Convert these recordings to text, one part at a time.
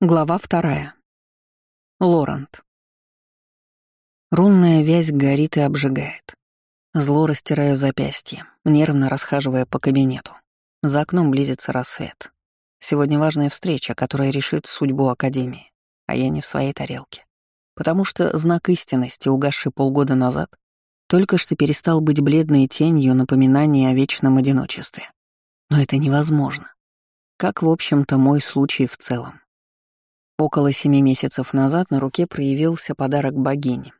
Глава вторая. Лорент. Рунная вязь горит и обжигает. Зло растираю запястье, нервно расхаживая по кабинету. За окном близится рассвет. Сегодня важная встреча, которая решит судьбу Академии, а я не в своей тарелке. Потому что знак истинности, угасший полгода назад, только что перестал быть бледной тенью напоминания о вечном одиночестве. Но это невозможно. Как, в общем-то, мой случай в целом. Около семи месяцев назад на руке проявился подарок богини.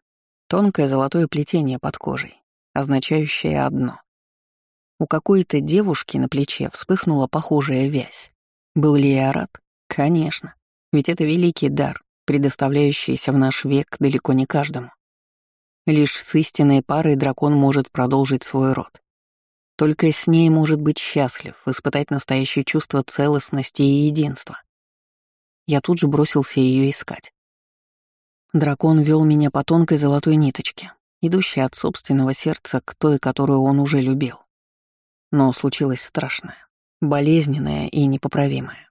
Тонкое золотое плетение под кожей, означающее одно. У какой-то девушки на плече вспыхнула похожая вязь. Был ли я рад? Конечно. Ведь это великий дар, предоставляющийся в наш век далеко не каждому. Лишь с истинной парой дракон может продолжить свой род. Только с ней может быть счастлив, испытать настоящее чувство целостности и единства. Я тут же бросился ее искать. Дракон вел меня по тонкой золотой ниточке, идущей от собственного сердца к той, которую он уже любил. Но случилось страшное, болезненное и непоправимое.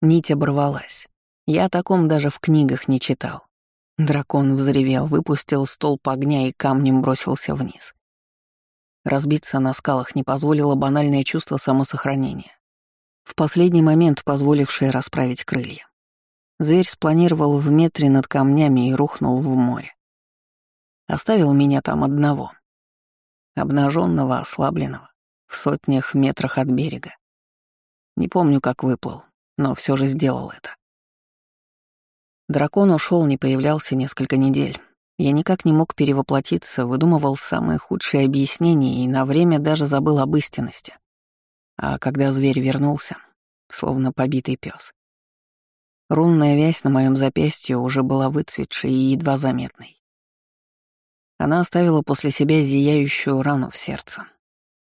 Нить оборвалась. Я о таком даже в книгах не читал. Дракон взревел, выпустил столб огня и камнем бросился вниз. Разбиться на скалах не позволило банальное чувство самосохранения, в последний момент позволившее расправить крылья. Зверь спланировал в метре над камнями и рухнул в море. Оставил меня там одного. Обнаженного, ослабленного, в сотнях метрах от берега. Не помню, как выплыл, но все же сделал это. Дракон ушел, не появлялся несколько недель. Я никак не мог перевоплотиться, выдумывал самые худшие объяснения и на время даже забыл об истинности. А когда зверь вернулся, словно побитый пес, Рунная вязь на моем запястье уже была выцветшей и едва заметной. Она оставила после себя зияющую рану в сердце.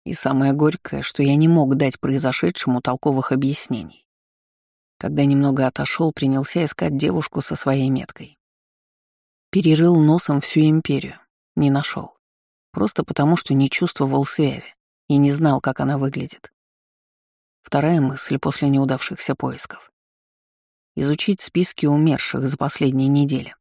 И самое горькое, что я не мог дать произошедшему толковых объяснений. Когда немного отошел, принялся искать девушку со своей меткой. Перерыл носом всю империю, не нашел. Просто потому, что не чувствовал связи и не знал, как она выглядит. Вторая мысль после неудавшихся поисков изучить списки умерших за последние недели.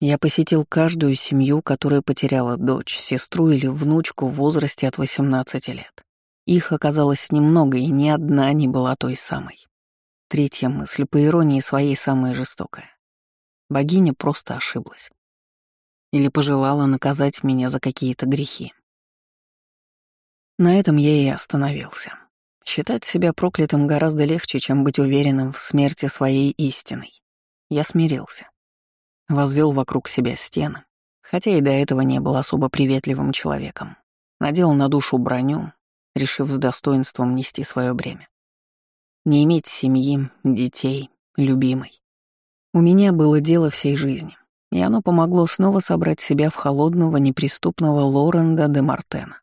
Я посетил каждую семью, которая потеряла дочь, сестру или внучку в возрасте от 18 лет. Их оказалось немного, и ни одна не была той самой. Третья мысль, по иронии своей, самая жестокая. Богиня просто ошиблась. Или пожелала наказать меня за какие-то грехи. На этом я и остановился. Считать себя проклятым гораздо легче, чем быть уверенным в смерти своей истиной. Я смирился. Возвел вокруг себя стены, хотя и до этого не был особо приветливым человеком. Надел на душу броню, решив с достоинством нести свое бремя. Не иметь семьи, детей, любимой. У меня было дело всей жизни, и оно помогло снова собрать себя в холодного, неприступного Лоренда де Мартена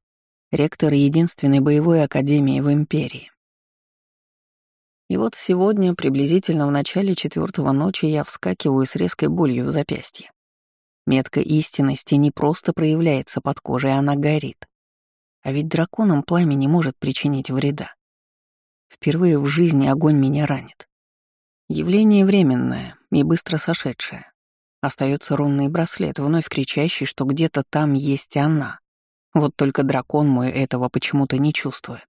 ректор единственной боевой академии в Империи. И вот сегодня, приблизительно в начале четвертого ночи, я вскакиваю с резкой болью в запястье. Метка истинности не просто проявляется под кожей, она горит. А ведь драконам пламя не может причинить вреда. Впервые в жизни огонь меня ранит. Явление временное и быстро сошедшее. Остается рунный браслет, вновь кричащий, что где-то там есть она. Вот только дракон мой этого почему-то не чувствует.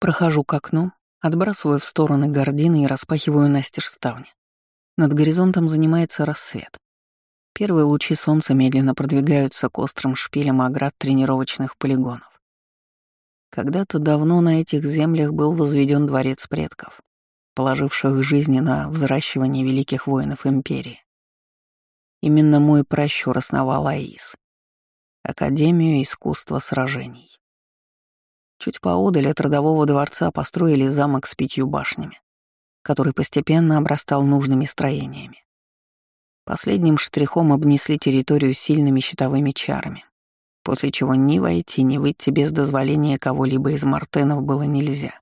Прохожу к окну, отбрасываю в стороны гардины и распахиваю настежь ставни. Над горизонтом занимается рассвет. Первые лучи солнца медленно продвигаются к острым шпилям оград тренировочных полигонов. Когда-то давно на этих землях был возведен дворец предков, положивших жизни на взращивание великих воинов Империи. Именно мой пращур основал Аис, Академию искусства сражений. Чуть поодаль от родового дворца построили замок с пятью башнями, который постепенно обрастал нужными строениями. Последним штрихом обнесли территорию сильными щитовыми чарами, после чего ни войти, ни выйти без дозволения кого-либо из мартенов было нельзя.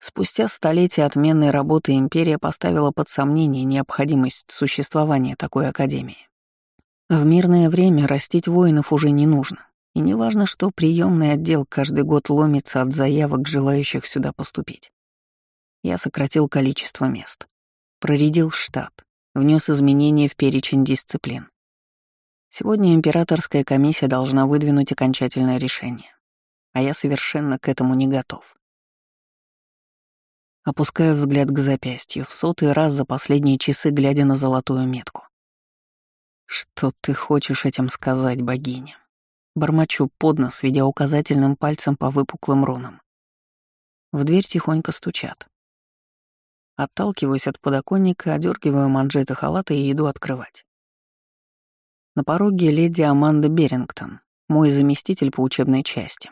Спустя столетия отменной работы империя поставила под сомнение необходимость существования такой академии. В мирное время растить воинов уже не нужно. И не важно, что приемный отдел каждый год ломится от заявок желающих сюда поступить. Я сократил количество мест. проредил штат, внес изменения в перечень дисциплин. Сегодня императорская комиссия должна выдвинуть окончательное решение, а я совершенно к этому не готов. Опускаю взгляд к запястью, в сотый раз за последние часы глядя на золотую метку. «Что ты хочешь этим сказать, богиня?» Бормочу под нос, ведя указательным пальцем по выпуклым рунам. В дверь тихонько стучат. Отталкиваюсь от подоконника, одергиваю манжеты халата и иду открывать. На пороге леди Аманда Берингтон, мой заместитель по учебной части.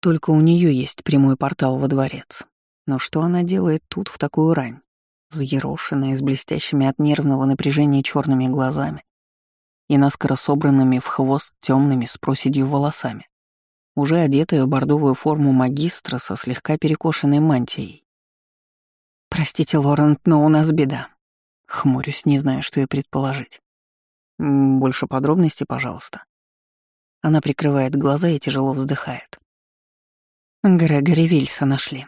Только у нее есть прямой портал во дворец. Но что она делает тут в такую рань? Взъерошенная, с блестящими от нервного напряжения черными глазами и наскоро собранными в хвост темными с проседью волосами, уже одетая в бордовую форму магистра со слегка перекошенной мантией. «Простите, Лорент, но у нас беда». Хмурюсь, не знаю, что и предположить. «Больше подробностей, пожалуйста». Она прикрывает глаза и тяжело вздыхает. Грегори Вильса нашли,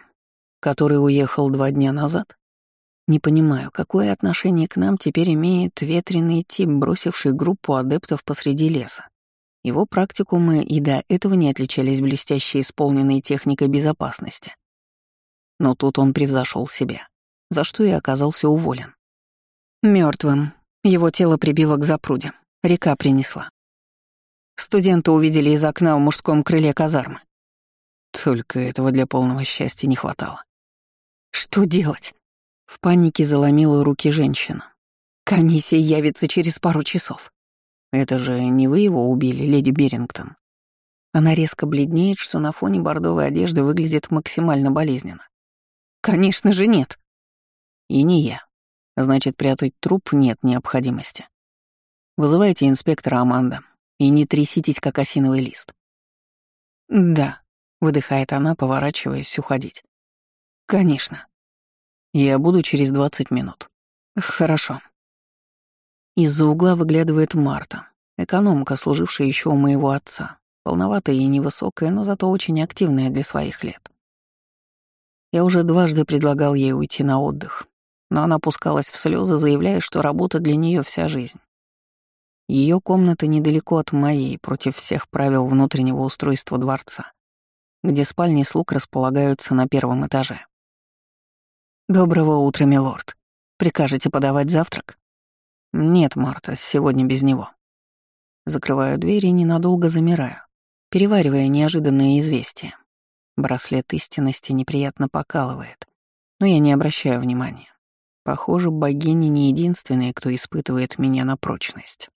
который уехал два дня назад. Не понимаю, какое отношение к нам теперь имеет ветреный тип, бросивший группу адептов посреди леса. Его практикумы и до этого не отличались блестяще исполненной техникой безопасности. Но тут он превзошел себя за что и оказался уволен. Мертвым. Его тело прибило к запруде. Река принесла. Студенты увидели из окна в мужском крыле казармы. Только этого для полного счастья не хватало. Что делать? В панике заломила руки женщина. Комиссия явится через пару часов. Это же не вы его убили, леди Берингтон. Она резко бледнеет, что на фоне бордовой одежды выглядит максимально болезненно. Конечно же нет. И не я. Значит, прятать труп нет необходимости. Вызывайте инспектора Аманда и не тряситесь, как осиновый лист. Да, выдыхает она, поворачиваясь уходить. Конечно. Я буду через 20 минут. Хорошо. Из-за угла выглядывает Марта, экономка, служившая еще у моего отца, полноватая и невысокая, но зато очень активная для своих лет. Я уже дважды предлагал ей уйти на отдых, но она пускалась в слезы, заявляя, что работа для нее вся жизнь. Ее комната недалеко от моей, против всех правил внутреннего устройства дворца, где спальни слуг располагаются на первом этаже. «Доброго утра, милорд. Прикажете подавать завтрак?» «Нет, Марта, сегодня без него». Закрываю дверь и ненадолго замираю, переваривая неожиданное известие. Браслет истинности неприятно покалывает, но я не обращаю внимания. Похоже, богиня не единственная, кто испытывает меня на прочность.